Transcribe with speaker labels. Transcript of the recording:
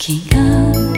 Speaker 1: 気が